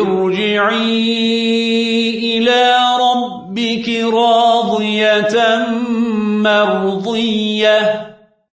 ارجعي إلى ربك راضية مرضية.